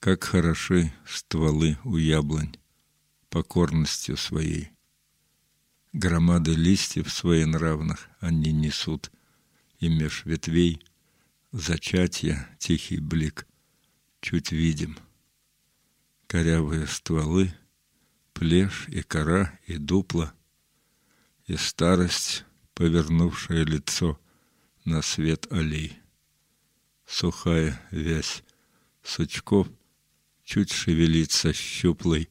Как хороши стволы у яблонь покорностью своей. Громады листьев своенравных они несут, и меж ветвей зачатья тихий блик чуть видим. Корявые стволы, плешь и кора и дупла, и старость, повернувшее лицо на свет аллей. Сухая вязь сучков чуть шевелится щуплой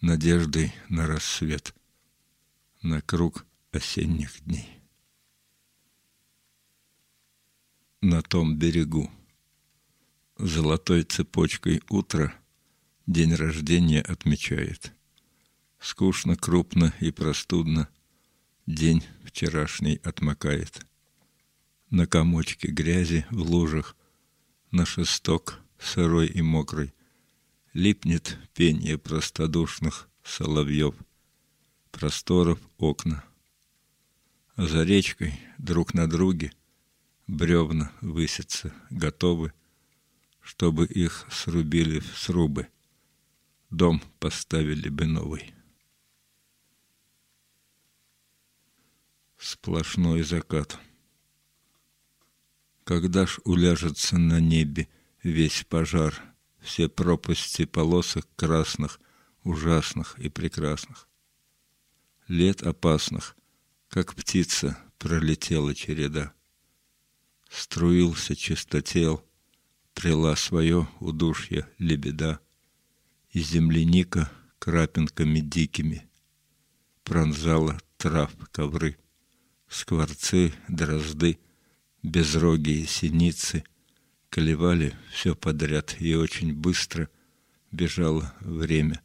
надеждой на рассвет, на круг осенних дней. На том берегу золотой цепочкой утро день рождения отмечает. Скучно, крупно и простудно день вчерашний отмокает. На комочке грязи в лужах, на шесток сырой и мокрый, Липнет пение простодушных соловьев, Просторов окна. А за речкой друг на друге Бревна высятся, готовы, Чтобы их срубили в срубы, Дом поставили бы новый. Сплошной закат. Когда ж уляжется на небе весь пожар — все пропасти полосок красных, ужасных и прекрасных. Лет опасных, как птица, пролетела череда. Струился чистотел, прила свое удушье лебеда, и земляника крапинками дикими пронзала трав ковры, скворцы, дрозды, безрогие синицы — Колевали все подряд, и очень быстро бежало время.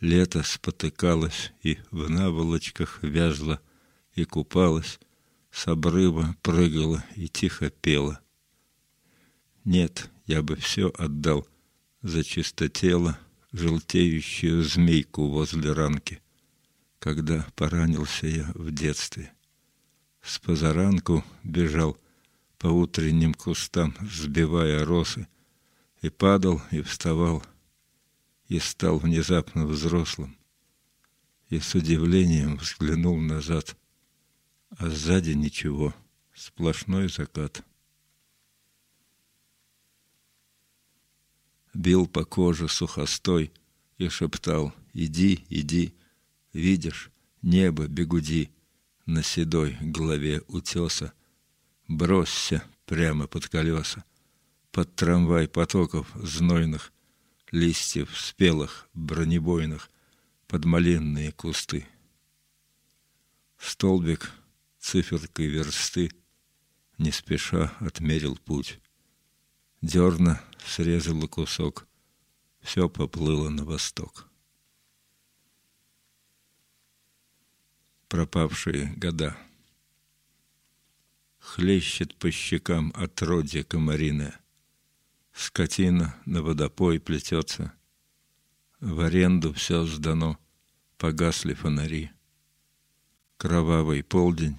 Лето спотыкалось и в наволочках вязло, и купалось, с обрыва прыгала и тихо пела. Нет, я бы все отдал за чистотело, желтеющую змейку возле ранки, когда поранился я в детстве. С позаранку бежал — по утренним кустам, сбивая росы, и падал, и вставал, и стал внезапно взрослым, и с удивлением взглянул назад, а сзади ничего, сплошной закат. Бил по коже сухостой и шептал «Иди, иди, видишь, небо бегуди» на седой голове утеса, бросься прямо под колеса, под трамвай потоков знойных, листьев спелых, бронебойных, под малинные кусты. Столбик циферкой версты не спеша отмерил путь. Дерна срезала кусок, все поплыло на восток. Пропавшие года — Хлещет по щекам отродье комариное. Скотина на водопой плетется. В аренду все сдано, погасли фонари. Кровавый полдень,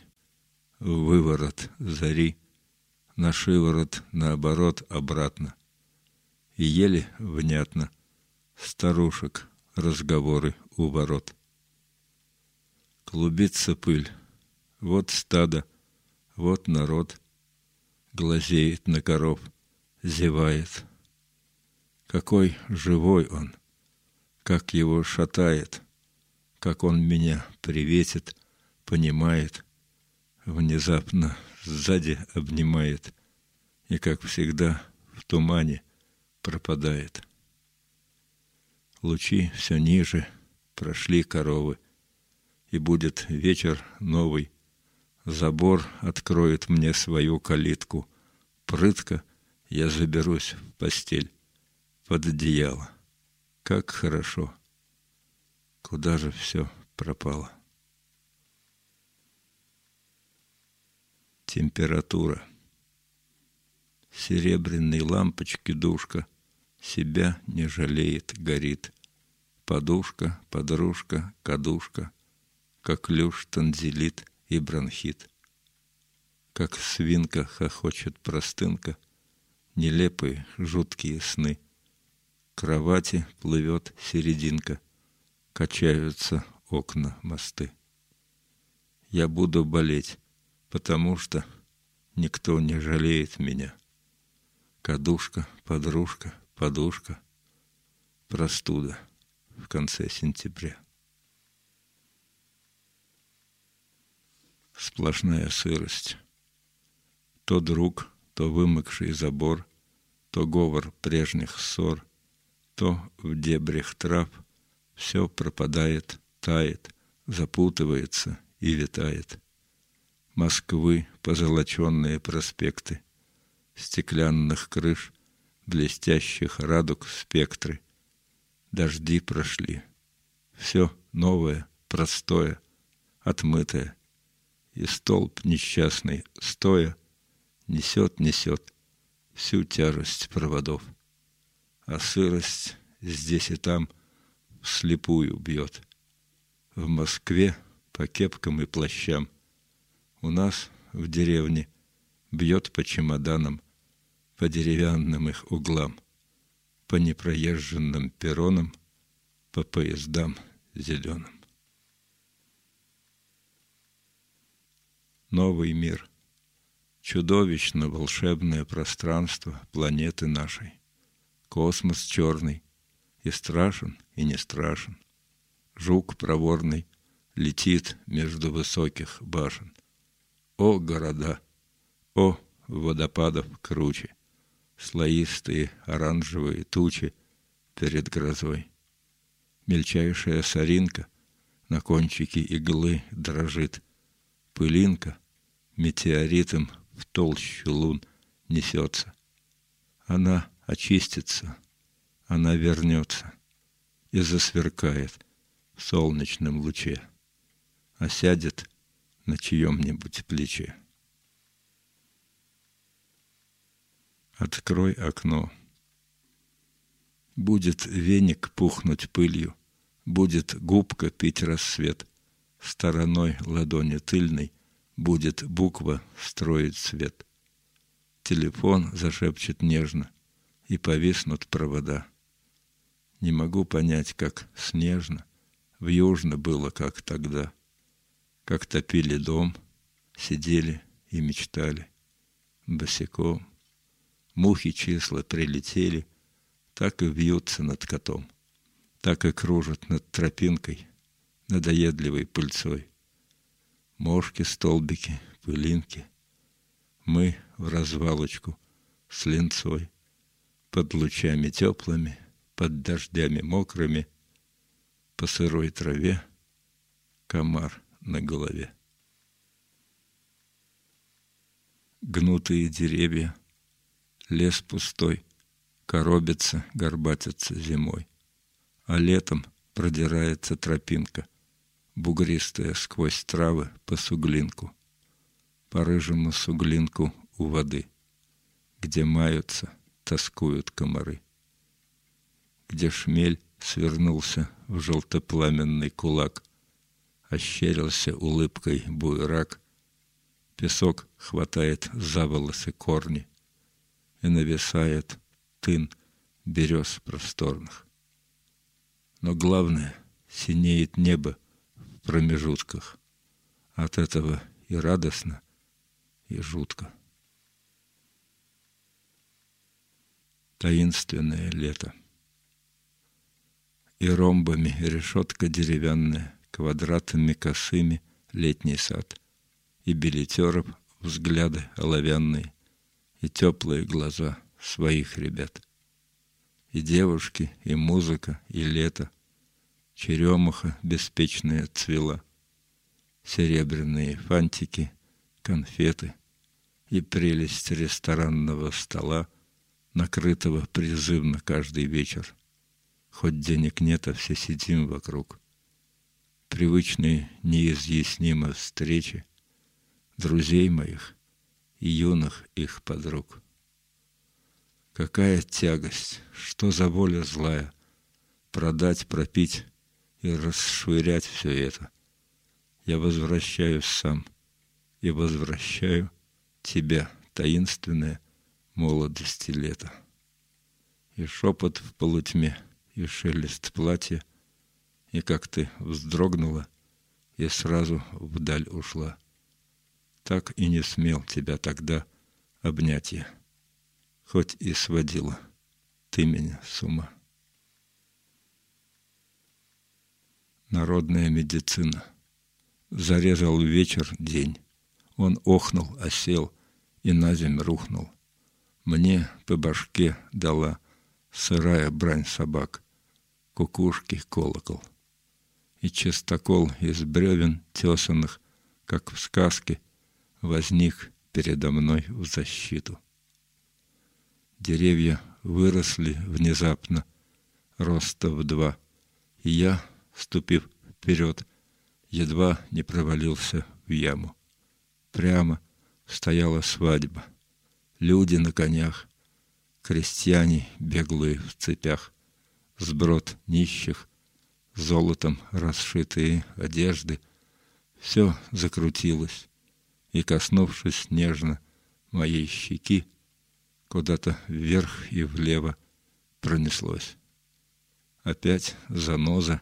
выворот зари, На шиворот, наоборот, обратно. И еле внятно старушек разговоры у ворот. Клубится пыль, вот стадо — вот народ глазеет на коров, зевает. Какой живой он, как его шатает, как он меня приветит, понимает, внезапно сзади обнимает и, как всегда, в тумане пропадает. Лучи все ниже, прошли коровы, и будет вечер новый, Забор откроет мне свою калитку. Прытко я заберусь в постель под одеяло. Как хорошо. Куда же все пропало? Температура. Серебряной лампочки душка себя не жалеет, горит. Подушка, подружка, кадушка, как люш танзелит — и бронхит. Как свинка хохочет простынка, нелепые жуткие сны. кровати плывет серединка, качаются окна мосты. Я буду болеть, потому что никто не жалеет меня. Кадушка, подружка, подушка, простуда в конце сентября. Сплошная сырость. То друг, то вымокший забор, то говор прежних ссор, то в дебрях трав все пропадает, тает, запутывается и витает. Москвы позолоченные проспекты, стеклянных крыш, блестящих радуг спектры. Дожди прошли. Все новое, простое, отмытое. И столб несчастный, стоя, несет, несет всю тяжесть проводов. А сырость здесь и там вслепую бьет. В Москве по кепкам и плащам. У нас в деревне бьет по чемоданам, по деревянным их углам, по непроезженным перронам, по поездам зеленым. Новый мир, чудовищно волшебное пространство планеты нашей, космос черный, и страшен, и не страшен. Жук проворный летит между высоких башен. О, города! О, водопадов круче! Слоистые оранжевые тучи перед грозой. Мельчайшая соринка на кончике иглы дрожит. Пылинка метеоритом в толщу лун несется. Она очистится, она вернется и засверкает в солнечном луче, осядет на чьем-нибудь плече. Открой окно. Будет веник пухнуть пылью, будет губка пить рассвет, стороной ладони тыльной будет буква строить свет. Телефон зашепчет нежно, и повиснут провода. Не могу понять, как снежно, в южно было, как тогда — как топили дом, сидели и мечтали. Босиком. Мухи числа прилетели, так и вьются над котом, так и кружат над тропинкой, надоедливой пыльцой. Мошки, столбики, пылинки. Мы в развалочку с линцой, под лучами теплыми, под дождями мокрыми, по сырой траве комар — на голове. Гнутые деревья, лес пустой, коробятся, горбатятся зимой, а летом продирается тропинка, бугристая сквозь травы по суглинку, по рыжему суглинку у воды, где маются, тоскуют комары, где шмель свернулся в желтопламенный кулак, ощерился улыбкой буйрак. Песок хватает за волосы корни и нависает тын берез просторных. Но главное, синеет небо промежутках. От этого и радостно, и жутко. Таинственное лето. И ромбами решетка деревянная, квадратами косыми летний сад, и билетеров взгляды оловянные, и теплые глаза своих ребят. И девушки, и музыка, и лето, черемуха беспечная цвела, серебряные фантики, конфеты и прелесть ресторанного стола, накрытого призывно каждый вечер. Хоть денег нет, а все сидим вокруг привычные неизъяснимо встречи друзей моих и юных их подруг. Какая тягость, что за воля злая продать, пропить и расшвырять все это. Я возвращаюсь сам и возвращаю тебя, таинственное молодости лето. и шепот в полутьме, и шелест платья, и как ты вздрогнула и сразу вдаль ушла. Так и не смел тебя тогда обнять я, хоть и сводила ты меня с ума. Народная медицина. Зарезал вечер день. Он охнул, осел и на земь рухнул. Мне по башке дала сырая брань собак, кукушки колокол. И частокол из бревен тесанных, как в сказке, возник передо мной в защиту. Деревья выросли внезапно, роста в два, и я, ступив вперед, едва не провалился в яму. Прямо стояла свадьба. Люди на конях, крестьяне беглые в цепях, сброд нищих, золотом расшитые одежды. Все закрутилось, и, коснувшись нежно моей щеки, куда-то вверх и влево пронеслось. Опять заноза,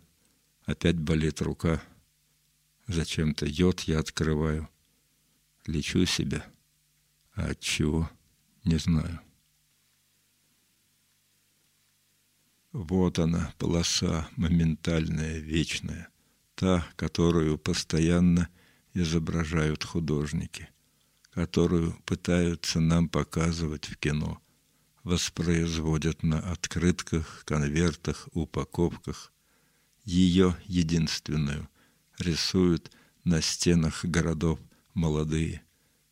опять болит рука. Зачем-то йод я открываю. Лечу себя. А от чего? Не знаю. Вот она, полоса моментальная, вечная, та, которую постоянно изображают художники, которую пытаются нам показывать в кино, воспроизводят на открытках, конвертах, упаковках. Ее единственную рисуют на стенах городов молодые,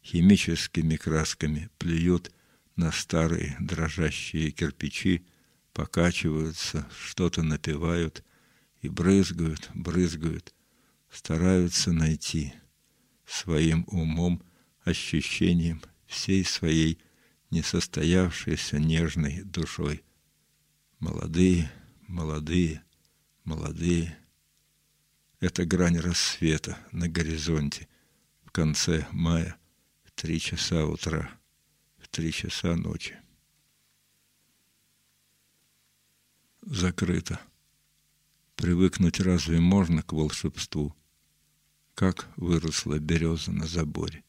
химическими красками плюют на старые дрожащие кирпичи, покачиваются, что-то напевают и брызгают, брызгают, стараются найти своим умом, ощущением всей своей несостоявшейся нежной душой. Молодые, молодые, молодые. Это грань рассвета на горизонте в конце мая в три часа утра, в три часа ночи. закрыто. Привыкнуть разве можно к волшебству? Как выросла береза на заборе.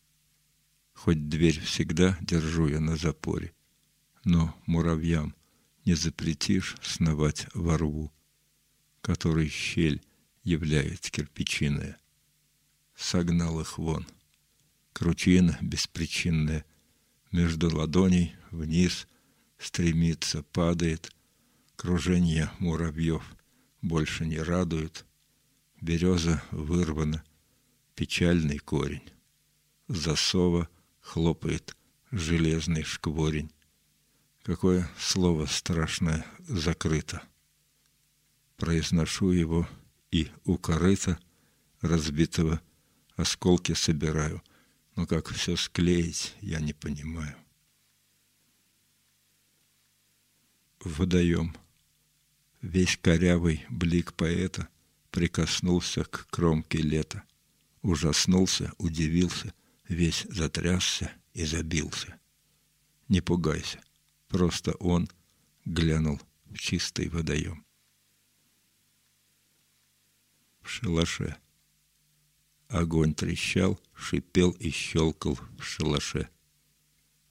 Хоть дверь всегда держу я на запоре, но муравьям не запретишь сновать во рву, который щель являет кирпичиная. Согнал их вон. Кручина беспричинная между ладоней вниз стремится, падает, Кружение муравьев больше не радует. Береза вырвана, печальный корень. Засова хлопает железный шкворень. Какое слово страшное закрыто. Произношу его и у корыта разбитого осколки собираю, но как все склеить, я не понимаю. Водоем — Весь корявый блик поэта прикоснулся к кромке лета. Ужаснулся, удивился, весь затрясся и забился. Не пугайся, просто он глянул в чистый водоем. В шалаше. Огонь трещал, шипел и щелкал в шалаше.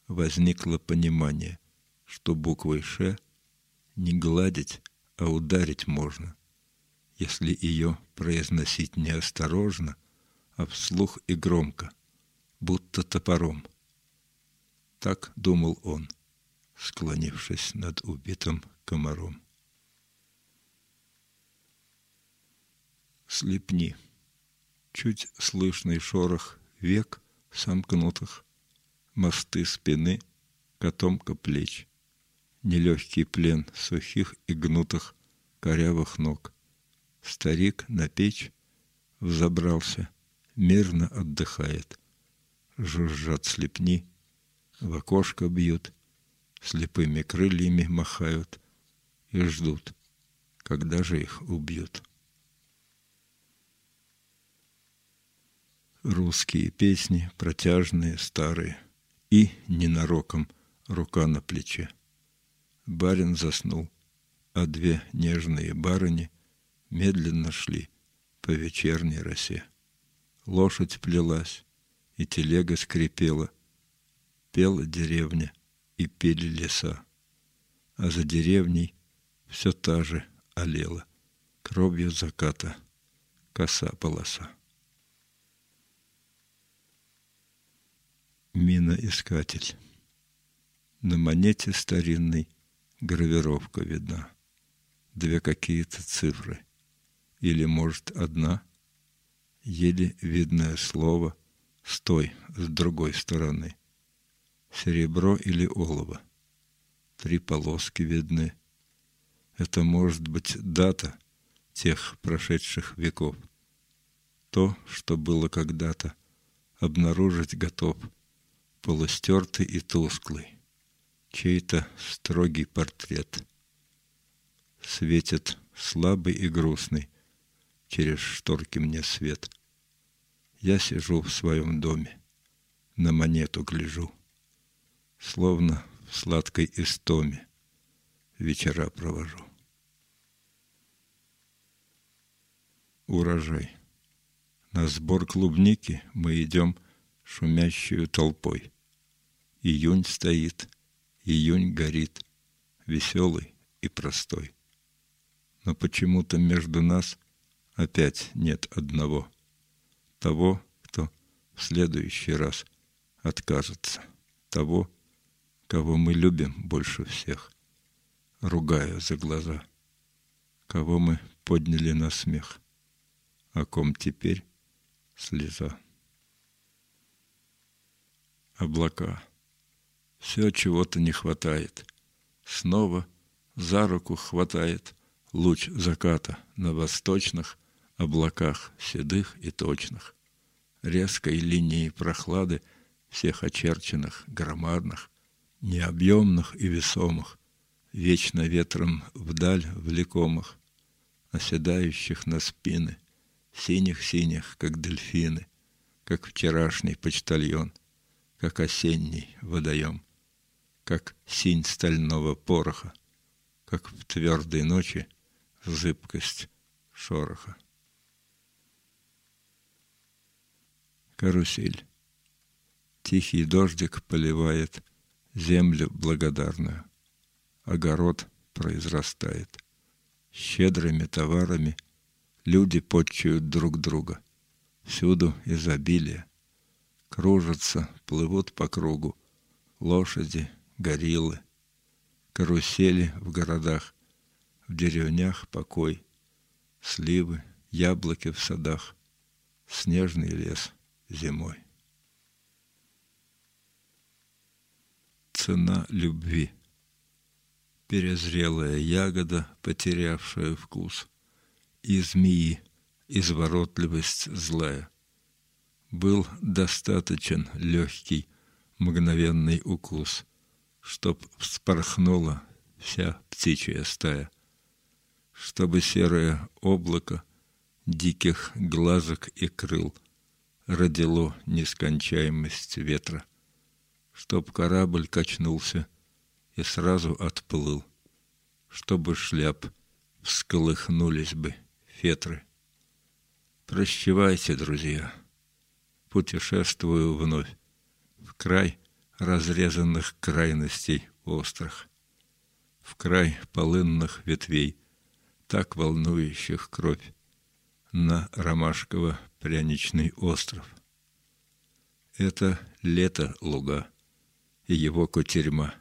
Возникло понимание, что буквой «Ш» не гладить, а ударить можно, если ее произносить неосторожно, а вслух и громко, будто топором. Так думал он, склонившись над убитым комаром. Слепни. Чуть слышный шорох век сомкнутых, мосты спины, котомка плеч — нелегкий плен сухих и гнутых корявых ног. Старик на печь взобрался, мирно отдыхает. Жужжат слепни, в окошко бьют, слепыми крыльями махают и ждут, когда же их убьют. Русские песни, протяжные, старые, и ненароком рука на плече Барин заснул, а две нежные барыни медленно шли по вечерней росе. Лошадь плелась, и телега скрипела. Пела деревня, и пели леса. А за деревней все та же олела, кровью заката, коса полоса. Миноискатель. На монете старинной гравировка видна. Две какие-то цифры. Или, может, одна. Еле видное слово с той, с другой стороны. Серебро или олово. Три полоски видны. Это может быть дата тех прошедших веков. То, что было когда-то, обнаружить готов, полустертый и тусклый чей-то строгий портрет. Светит слабый и грустный через шторки мне свет. Я сижу в своем доме, на монету гляжу, словно в сладкой истоме вечера провожу. Урожай. На сбор клубники мы идем шумящую толпой. Июнь стоит, Июнь горит, веселый и простой. Но почему-то между нас опять нет одного, того, кто в следующий раз откажется, того, кого мы любим больше всех, ругая за глаза, кого мы подняли на смех, о ком теперь слеза. Облака — все чего-то не хватает. Снова за руку хватает луч заката на восточных облаках седых и точных, резкой линии прохлады всех очерченных, громадных, необъемных и весомых, вечно ветром вдаль влекомых, оседающих на спины, синих-синих, как дельфины, как вчерашний почтальон, как осенний водоем как синь стального пороха, как в твердой ночи зыбкость шороха. Карусель. Тихий дождик поливает землю благодарную. Огород произрастает. Щедрыми товарами люди подчуют друг друга. Всюду изобилие. Кружатся, плывут по кругу лошади, гориллы, карусели в городах, в деревнях покой, сливы, яблоки в садах, снежный лес зимой. Цена любви. Перезрелая ягода, потерявшая вкус, и змеи, изворотливость злая. Был достаточен легкий, мгновенный укус — чтоб вспорхнула вся птичья стая, чтобы серое облако диких глазок и крыл родило нескончаемость ветра, чтоб корабль качнулся и сразу отплыл, чтобы шляп всколыхнулись бы фетры. Прощевайте, друзья, путешествую вновь в край — разрезанных крайностей острых, в край полынных ветвей, так волнующих кровь, на ромашково-пряничный остров. Это лето луга и его кутерьма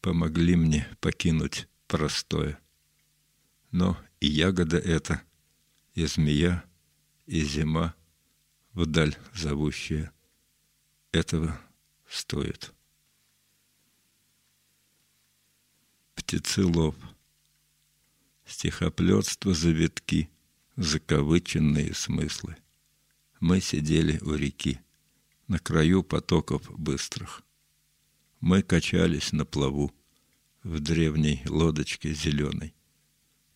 помогли мне покинуть простое. Но и ягода эта, и змея, и зима, вдаль зовущая, этого стоит. Птицелов. Стихоплетство завитки, закавыченные смыслы. Мы сидели у реки, на краю потоков быстрых. Мы качались на плаву в древней лодочке зеленой.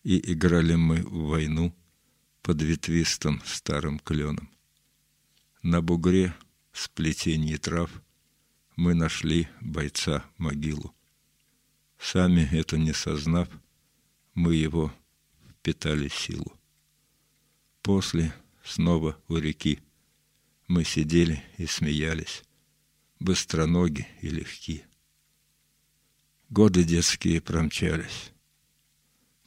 И играли мы в войну под ветвистым старым кленом. На бугре сплетенье трав — мы нашли бойца могилу. Сами это не сознав, мы его впитали силу. После снова у реки мы сидели и смеялись, быстроноги и легки. Годы детские промчались.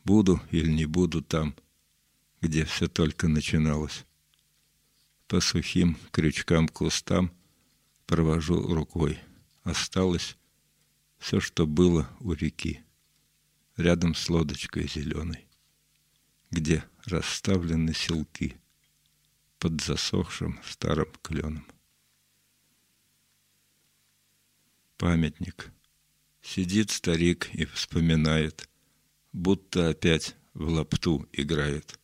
Буду или не буду там, где все только начиналось. По сухим крючкам кустам провожу рукой. Осталось все, что было у реки, рядом с лодочкой зеленой, где расставлены селки под засохшим старым кленом. Памятник. Сидит старик и вспоминает, будто опять в лапту играет.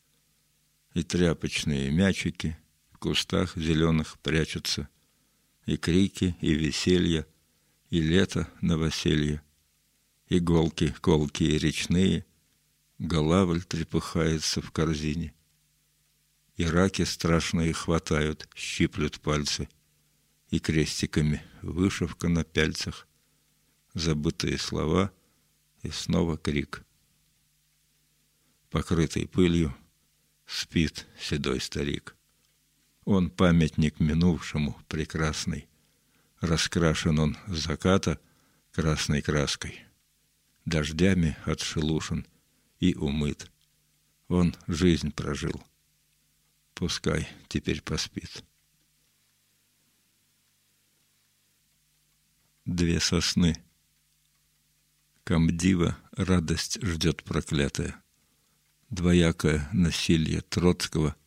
И тряпочные мячики в кустах зеленых прячутся, и крики, и веселье, и лето новоселье, иголки колкие речные, голавль трепыхается в корзине, и раки страшные хватают, щиплют пальцы, и крестиками вышивка на пяльцах, забытые слова и снова крик. Покрытый пылью спит седой старик. Он памятник минувшему прекрасный. Раскрашен он с заката красной краской. Дождями отшелушен и умыт. Он жизнь прожил. Пускай теперь поспит. Две сосны. Камдива радость ждет проклятая. Двоякое насилие Троцкого —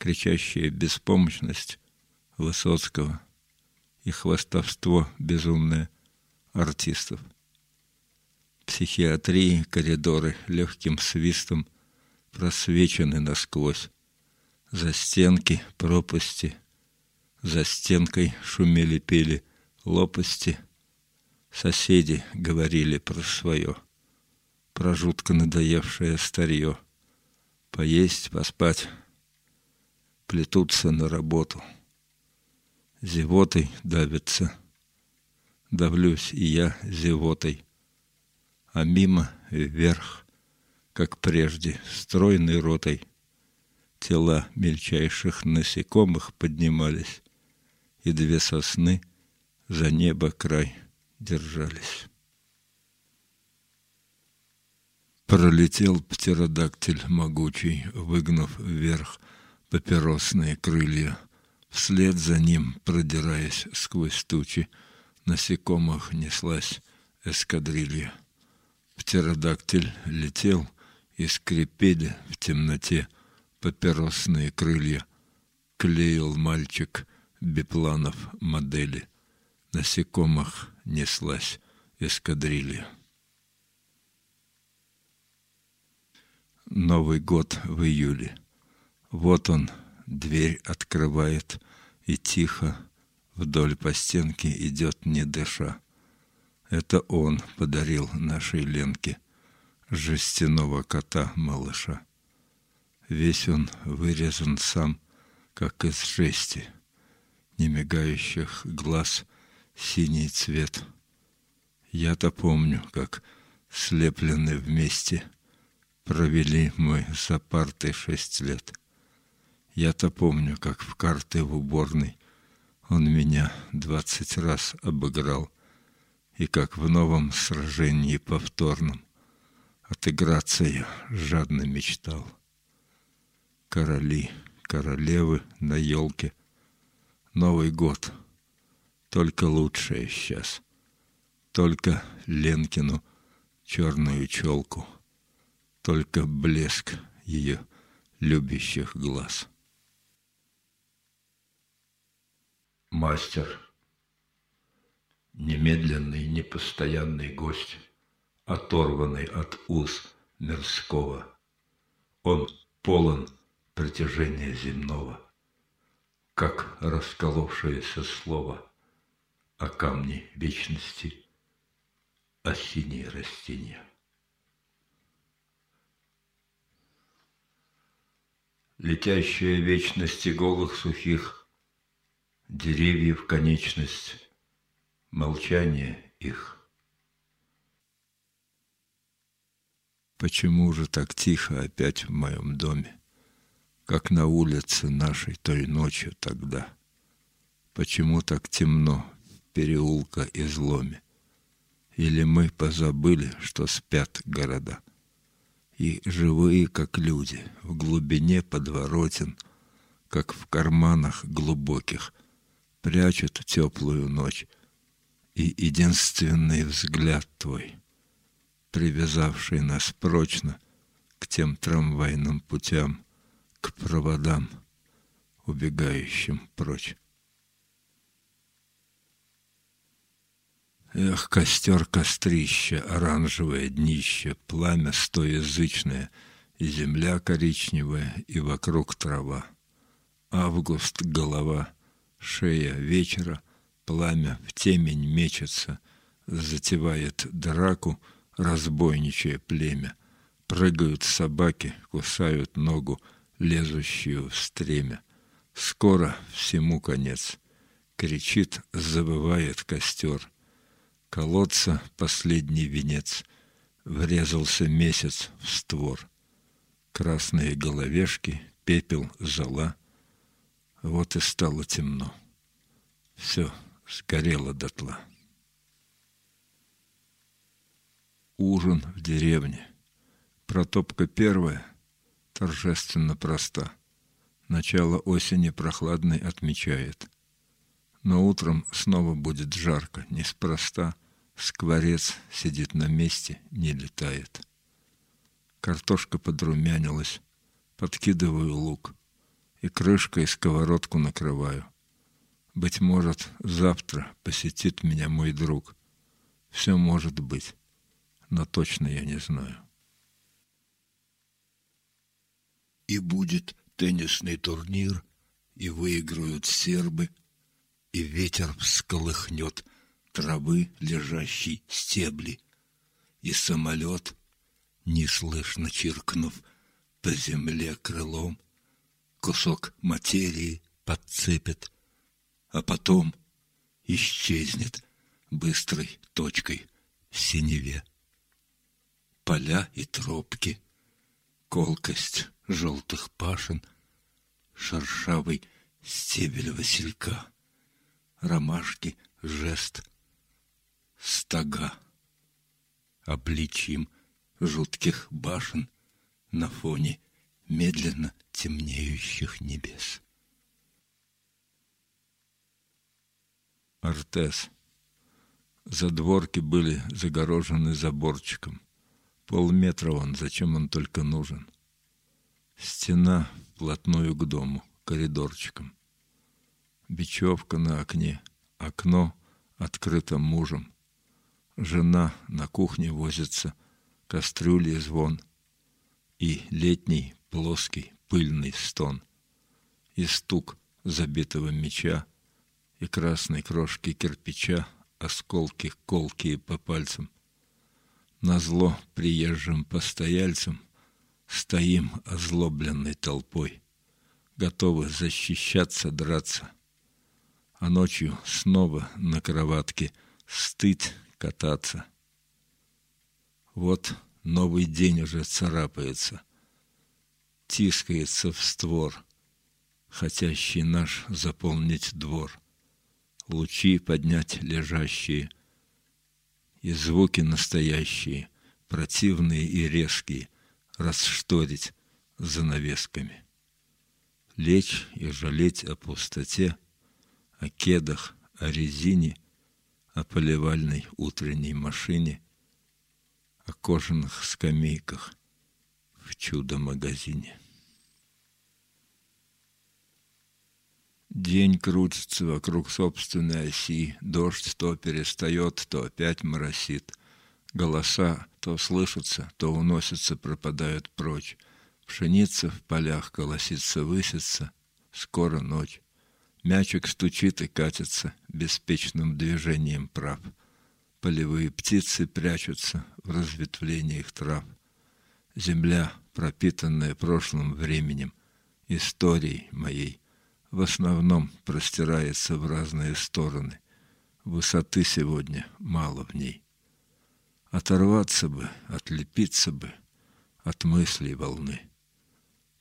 кричащая беспомощность Высоцкого и хвастовство безумное артистов. Психиатрии коридоры легким свистом просвечены насквозь. За стенки пропасти, за стенкой шумели-пели лопасти. Соседи говорили про свое, про жутко надоевшее старье. Поесть, поспать, плетутся на работу. Зевотой давятся. Давлюсь и я зевотой. А мимо вверх, как прежде, стройной ротой, тела мельчайших насекомых поднимались, и две сосны за небо край держались. Пролетел птеродактиль могучий, выгнув вверх папиросные крылья. Вслед за ним, продираясь сквозь тучи, насекомых неслась эскадрилья. Птеродактиль летел, и скрипели в темноте папиросные крылья. Клеил мальчик бипланов модели. Насекомых неслась эскадрилья. Новый год в июле. Вот он, дверь открывает и тихо вдоль по стенке идет, не дыша. Это он подарил нашей Ленке жестяного кота-малыша. Весь он вырезан сам, как из жести, немигающих глаз синий цвет. Я-то помню, как слеплены вместе провели мы за партой шесть лет. Я-то помню, как в карты в уборной он меня двадцать раз обыграл, и как в новом сражении повторном отыграться я жадно мечтал. Короли, королевы на елке, Новый год, только лучшее сейчас, только Ленкину черную челку, только блеск ее любящих глаз. Мастер, немедленный, непостоянный гость, оторванный от уз мирского. Он полон притяжения земного, как расколовшееся слово о камне вечности, о синие растения. Летящая вечности голых сухих деревьев конечность, молчание их. Почему же так тихо опять в моем доме, как на улице нашей той ночью тогда? Почему так темно переулка и зломе? Или мы позабыли, что спят города? И живые, как люди, в глубине подворотен, как в карманах глубоких, прячут теплую ночь и единственный взгляд твой — привязавший нас прочно к тем трамвайным путям, к проводам, убегающим прочь. Эх, костер кострище, оранжевое днище, пламя стоязычное, и земля коричневая, и вокруг трава. Август — голова, шея вечера, пламя в темень мечется, затевает драку — разбойничье племя. Прыгают собаки, кусают ногу, лезущую в стремя. Скоро всему конец. Кричит, забывает костер. Колодца последний венец. Врезался месяц в створ. Красные головешки, пепел, зола. Вот и стало темно. Все сгорело дотла. ужин в деревне. Протопка первая торжественно проста. Начало осени прохладной отмечает. Но утром снова будет жарко, неспроста. Скворец сидит на месте, не летает. Картошка подрумянилась. Подкидываю лук. И крышкой сковородку накрываю. Быть может, завтра посетит меня мой друг. Все может быть но точно я не знаю. И будет теннисный турнир, и выиграют сербы, и ветер всколыхнет травы, лежащей стебли, и самолет, неслышно чиркнув по земле крылом, кусок материи подцепит, а потом исчезнет быстрой точкой в синеве. Поля и тропки, колкость желтых пашин, шершавый стебель василька, ромашки, жест, стога, обличием жутких башен на фоне медленно темнеющих небес. Артес. Задворки были загорожены заборчиком. Полметра он, зачем он только нужен? Стена вплотную к дому, коридорчиком. Бечевка на окне, окно открыто мужем. Жена на кухне возится, кастрюли звон. И летний плоский пыльный стон. И стук забитого меча, и красной крошки кирпича, осколки колкие по пальцам — на зло приезжим постояльцам стоим озлобленной толпой, готовы защищаться, драться. А ночью снова на кроватке стыть, кататься. Вот новый день уже царапается, тискается в створ, хотящий наш заполнить двор, лучи поднять лежащие — и звуки настоящие, противные и резкие, расшторить занавесками. Лечь и жалеть о пустоте, о кедах, о резине, о поливальной утренней машине, о кожаных скамейках в чудо-магазине. День крутится вокруг собственной оси, дождь то перестает, то опять моросит. Голоса то слышатся, то уносятся, пропадают прочь. Пшеница в полях колосится, высится, скоро ночь. Мячик стучит и катится беспечным движением прав. Полевые птицы прячутся в разветвлениях трав. Земля, пропитанная прошлым временем, историей моей, в основном простирается в разные стороны. Высоты сегодня мало в ней. Оторваться бы, отлепиться бы, от мыслей волны.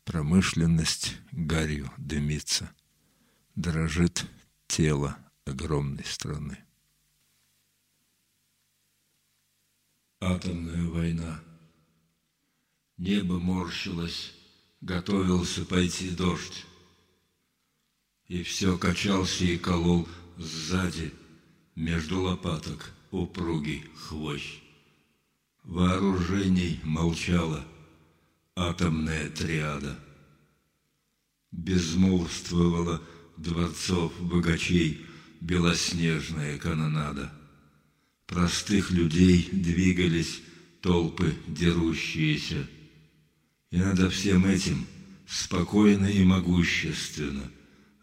Промышленность гарью дымится, дрожит тело огромной страны. Атомная война. Небо морщилось, готовился пойти дождь. И все качался и колол сзади, между лопаток, упругий хвощ. Вооружений молчала атомная триада. Безмолвствовала дворцов богачей белоснежная канонада. Простых людей двигались толпы дерущиеся. И над всем этим спокойно и могущественно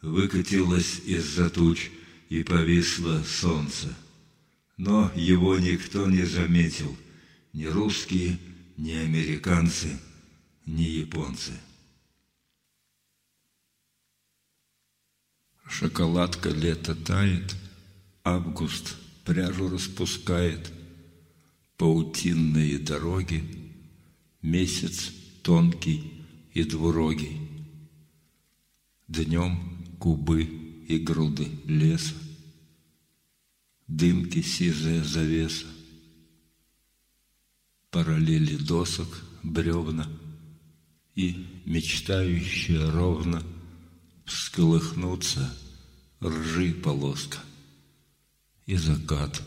выкатилось из-за туч и повисло солнце. Но его никто не заметил, ни русские, ни американцы, ни японцы. Шоколадка лето тает, август пряжу распускает, паутинные дороги, месяц тонкий и двурогий. Днем кубы и груды леса, дымки сизая завеса, параллели досок, бревна и мечтающая ровно всколыхнуться ржи полоска и закат,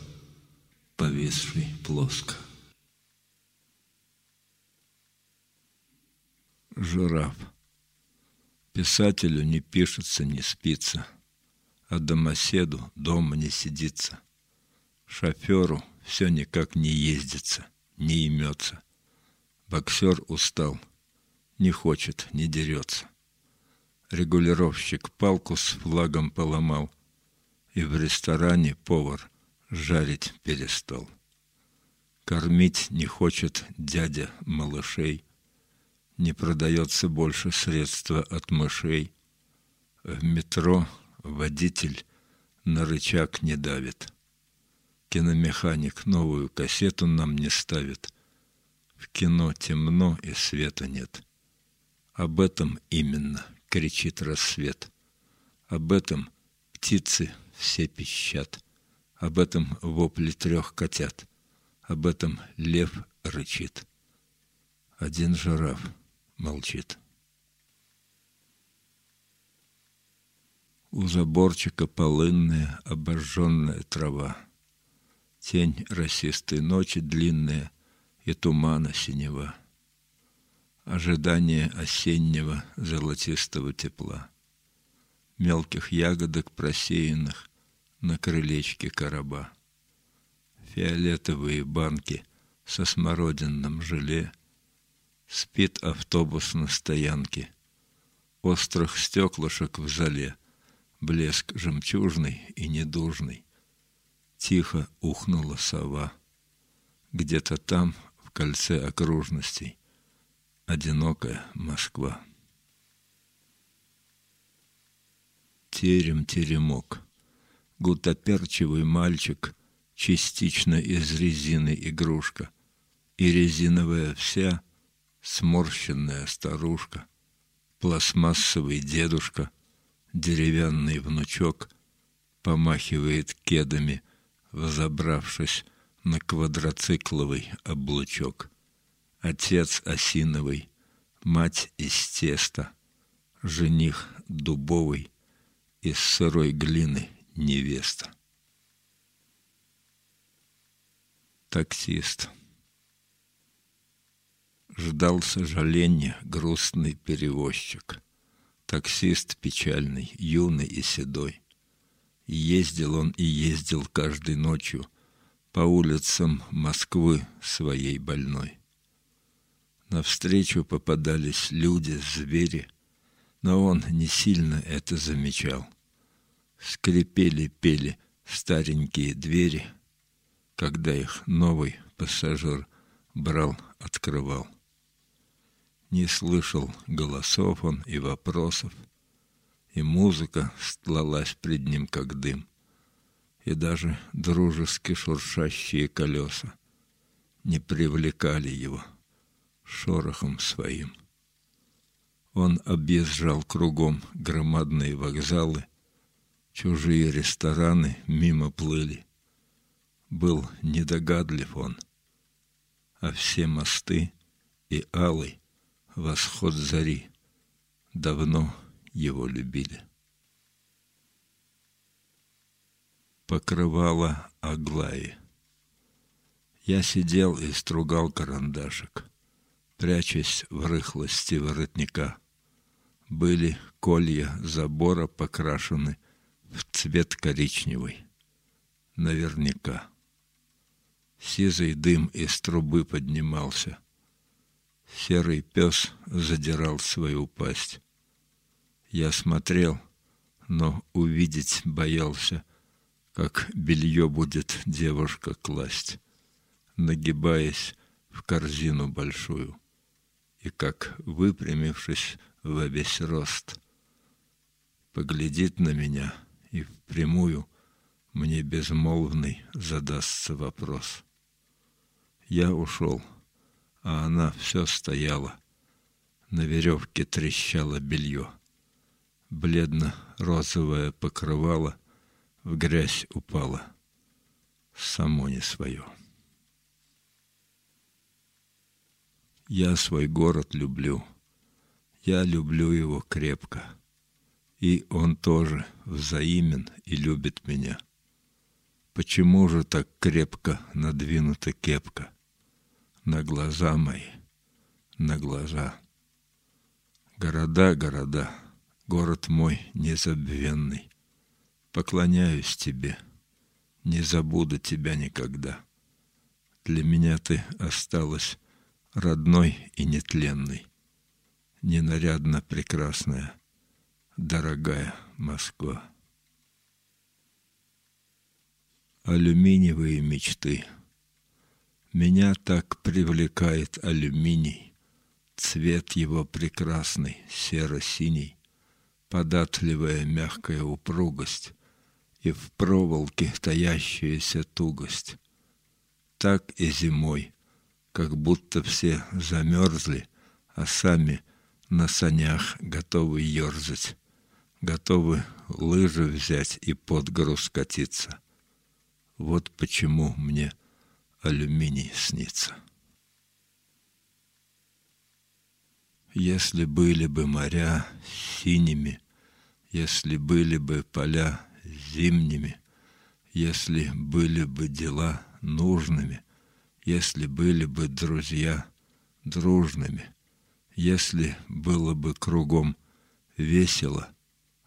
повисший плоско. Жираф. Писателю не пишется, не спится, а домоседу дома не сидится. Шоферу все никак не ездится, не имется. Боксер устал, не хочет, не дерется. Регулировщик палку с флагом поломал, и в ресторане повар жарить перестал. Кормить не хочет дядя малышей, не продается больше средства от мышей. В метро водитель на рычаг не давит. Киномеханик новую кассету нам не ставит. В кино темно и света нет. Об этом именно кричит рассвет. Об этом птицы все пищат. Об этом вопли трех котят. Об этом лев рычит. Один жираф молчит. У заборчика полынная обожженная трава. Тень росистой ночи длинная и тумана синева ожидание осеннего золотистого тепла, мелких ягодок просеянных на крылечке короба, фиолетовые банки со смородинным желе, спит автобус на стоянке, острых стеклышек в зале, блеск жемчужный и недужный. Тихо ухнула сова. Где-то там, в кольце окружностей, одинокая Москва. Терем-теремок. Гутоперчивый мальчик, частично из резины игрушка, и резиновая вся сморщенная старушка, пластмассовый дедушка, деревянный внучок помахивает кедами, взобравшись на квадроцикловый облучок отец осиновый, мать из теста, жених дубовый, из сырой глины невеста. Таксист. Ждал сожаления грустный перевозчик. Таксист печальный, юный и седой. Ездил он и ездил каждой ночью по улицам Москвы своей больной. Навстречу попадались люди, звери, но он не сильно это замечал. Скрипели, пели старенькие двери, когда их новый пассажир брал, открывал. Не слышал голосов он и вопросов, и музыка стлалась пред ним, как дым, и даже дружески шуршащие колеса не привлекали его шорохом своим. Он объезжал кругом громадные вокзалы, чужие рестораны мимо плыли. Был недогадлив он, а все мосты и алый восход зари давно его любили. Покрывало Аглаи. Я сидел и стругал карандашик, прячась в рыхлости воротника. Были колья забора покрашены в цвет коричневый. Наверняка. Сизый дым из трубы поднимался. Серый пес задирал свою пасть. Я смотрел, но увидеть боялся, как белье будет девушка класть нагибаясь в корзину большую, и как, выпрямившись во весь рост, поглядит на меня и впрямую мне безмолвный задастся вопрос. Я ушел, а она все стояла, на веревке трещало белье. Бледно-розовое покрывало в грязь упало, само не свое. Я свой город люблю. Я люблю его крепко. И он тоже взаимен и любит меня. Почему же так крепко надвинута кепка? На глаза мои, на глаза. Города, города, город мой незабвенный. Поклоняюсь тебе, не забуду тебя никогда. Для меня ты осталась родной и нетленный, ненарядно прекрасная, дорогая Москва. Алюминиевые мечты. Меня так привлекает алюминий, цвет его прекрасный, серо-синий, податливая мягкая упругость и в проволоке таящаяся тугость. Так и зимой — как будто все замерзли, а сами на санях готовы ерзать, готовы лыжи взять и под гору скатиться. Вот почему мне алюминий снится. Если были бы моря синими, если были бы поля зимними, если были бы дела нужными — если были бы друзья дружными, если было бы кругом весело,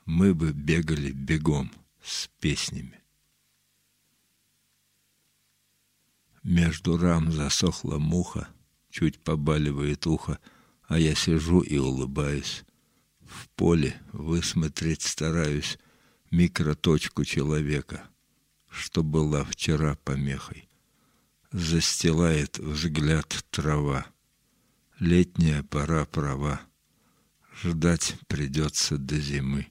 мы бы бегали бегом с песнями. Между рам засохла муха, чуть побаливает ухо, а я сижу и улыбаюсь. В поле высмотреть стараюсь микроточку человека, что была вчера помехой застилает взгляд трава. Летняя пора права. Ждать придется до зимы,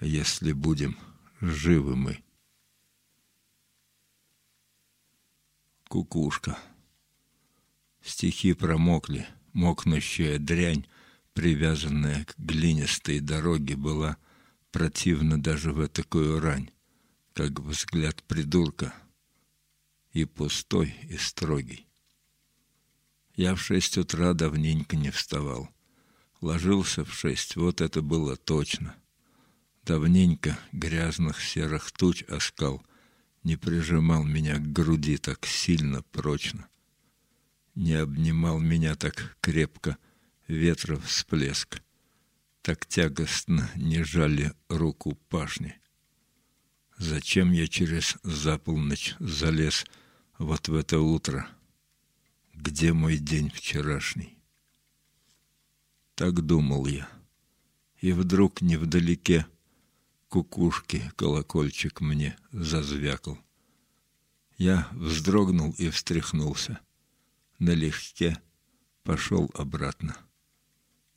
если будем живы мы. Кукушка. Стихи промокли, мокнущая дрянь, привязанная к глинистой дороге, была противна даже в такую рань, как взгляд придурка — и пустой, и строгий. Я в шесть утра давненько не вставал. Ложился в шесть, вот это было точно. Давненько грязных серых туч оскал не прижимал меня к груди так сильно, прочно. Не обнимал меня так крепко ветра всплеск. Так тягостно не жали руку пашни. Зачем я через заполночь залез — вот в это утро, где мой день вчерашний. Так думал я, и вдруг невдалеке кукушки колокольчик мне зазвякал. Я вздрогнул и встряхнулся, налегке пошел обратно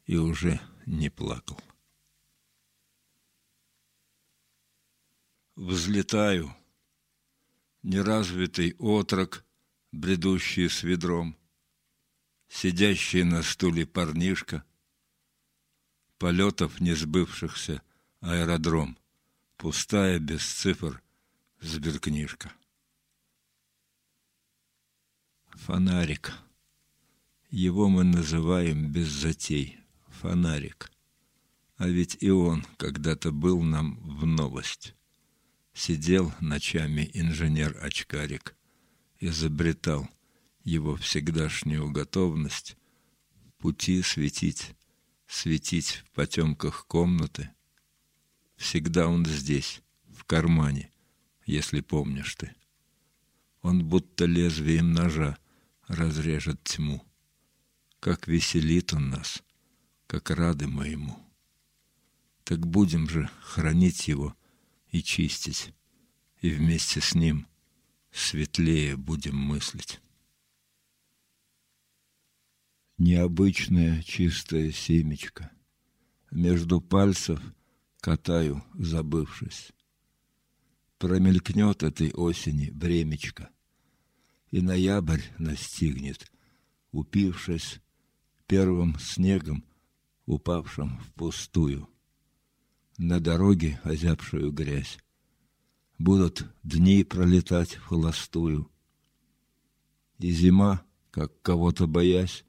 и уже не плакал. Взлетаю — неразвитый отрок, бредущий с ведром. сидящий на стуле парнишка, полетов не сбывшихся аэродром, пустая без цифр сберкнижка. Фонарик. Его мы называем без затей. Фонарик. А ведь и он когда-то был нам в новость. Сидел ночами инженер-очкарик, изобретал его всегдашнюю готовность пути светить, светить в потемках комнаты. Всегда он здесь, в кармане, если помнишь ты. Он будто лезвием ножа разрежет тьму. Как веселит он нас, как рады мы ему. Так будем же хранить его и чистить, и вместе с ним светлее будем мыслить. Необычное чистое семечко. Между пальцев катаю, забывшись. Промелькнет этой осени бремечко, И ноябрь настигнет, упившись Первым снегом, упавшим впустую. На дороге озябшую грязь Будут дни пролетать в холостую. И зима, как кого-то боясь,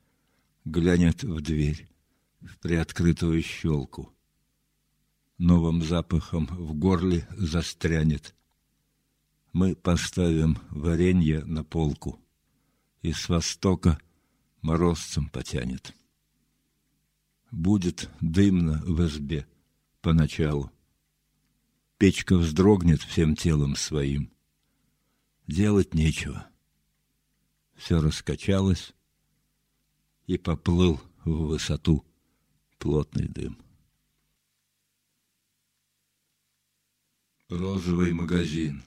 глянет в дверь, в приоткрытую щелку. Новым запахом в горле застрянет. Мы поставим варенье на полку, и с востока морозцем потянет. Будет дымно в избе поначалу. Печка вздрогнет всем телом своим. Делать нечего. Все раскачалось, и поплыл в высоту плотный дым. Розовый магазин.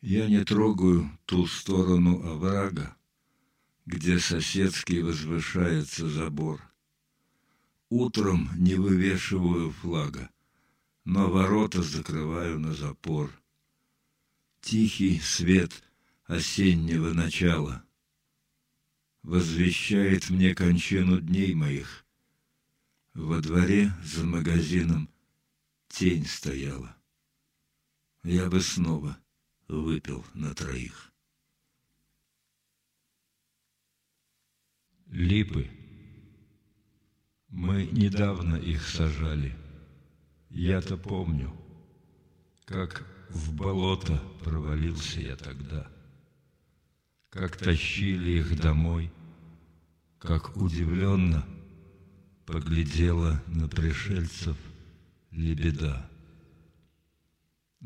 Я не трогаю ту сторону оврага, где соседский возвышается забор. Утром не вывешиваю флага, но ворота закрываю на запор. Тихий свет осеннего начала — возвещает мне кончину дней моих. Во дворе за магазином тень стояла. Я бы снова выпил на троих. Липы. Мы недавно их сажали. Я-то помню, как в болото провалился я тогда как тащили их домой, как удивленно поглядела на пришельцев лебеда.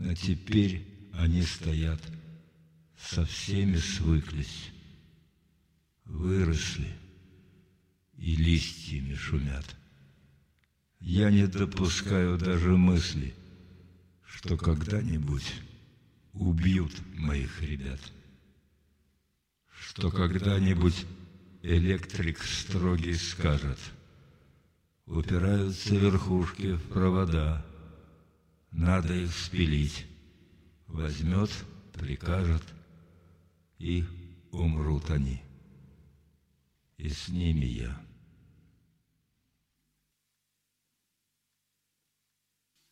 А теперь они стоят, со всеми свыклись, выросли и листьями шумят. Я не допускаю даже мысли, что когда-нибудь убьют моих ребят что когда-нибудь электрик строгий скажет, упираются верхушки в провода, надо их спилить, возьмет, прикажет, и умрут они. И с ними я.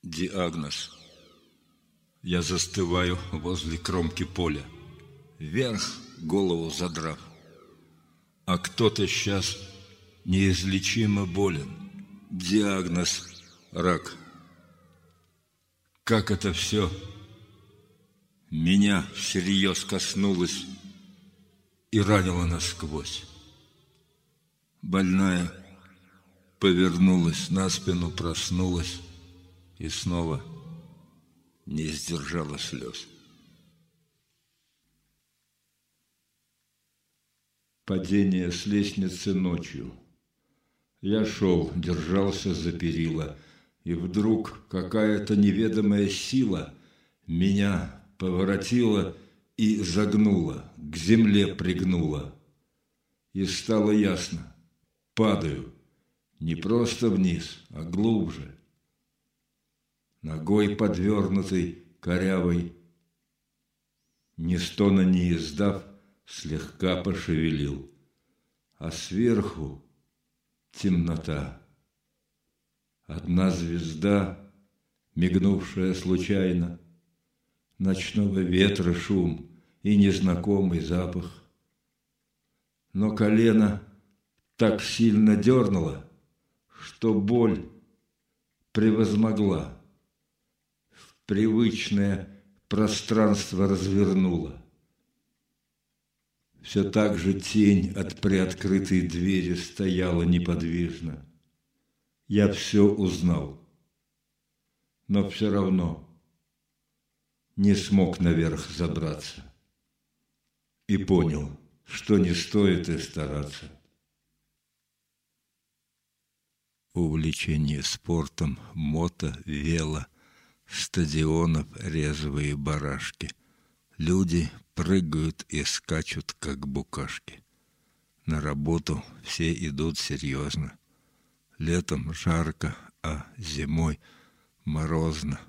Диагноз. Я застываю возле кромки поля. Вверх голову задрав. А кто-то сейчас неизлечимо болен. Диагноз – рак. Как это все меня всерьез коснулось и ранило насквозь. Больная повернулась на спину, проснулась и снова не сдержала слез. Падение с лестницы ночью. Я шел, держался за перила, и вдруг какая-то неведомая сила меня поворотила и загнула, к земле пригнула. И стало ясно, падаю, не просто вниз, а глубже. Ногой подвернутой, корявой, ни стона не издав, слегка пошевелил. а сверху темнота. Одна звезда, мигнувшая случайно, Ночного ветра шум и незнакомый запах. Но колено так сильно дернуло, Что боль превозмогла, В привычное пространство развернула. Все так же тень от приоткрытой двери стояла неподвижно. Я все узнал, но все равно не смог наверх забраться. И понял, что не стоит и стараться. Увлечение спортом, мото, вело, стадионов резвые барашки. Люди прыгают и скачут, как букашки. На работу все идут серьезно. Летом жарко, а зимой морозно.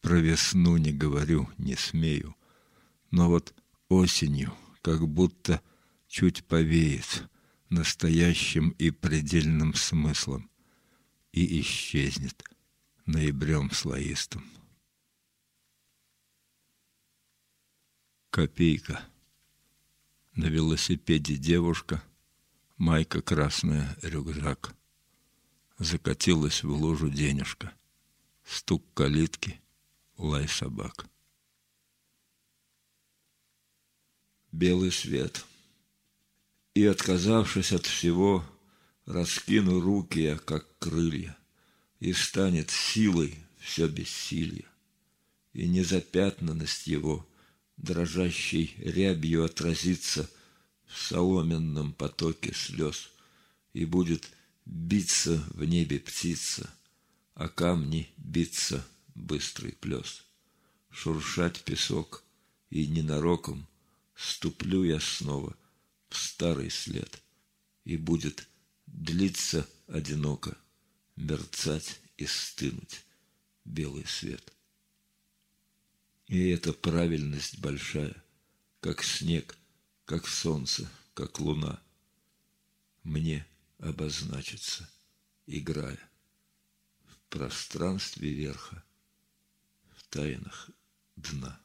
Про весну не говорю, не смею. Но вот осенью как будто чуть повеет настоящим и предельным смыслом и исчезнет ноябрем слоистым. Копейка. На велосипеде девушка, майка красная, рюкзак. Закатилась в лужу денежка. Стук калитки, лай собак. Белый свет. И, отказавшись от всего, раскину руки я, как крылья, и станет силой все бессилье, и незапятнанность его дрожащей рябью отразится в соломенном потоке слез, и будет биться в небе птица, а камни биться быстрый плес, шуршать песок, и ненароком ступлю я снова в старый след, и будет длиться одиноко, мерцать и стынуть белый свет. И эта правильность большая, как снег, как солнце, как луна, мне обозначится, играя в пространстве верха, в тайнах дна.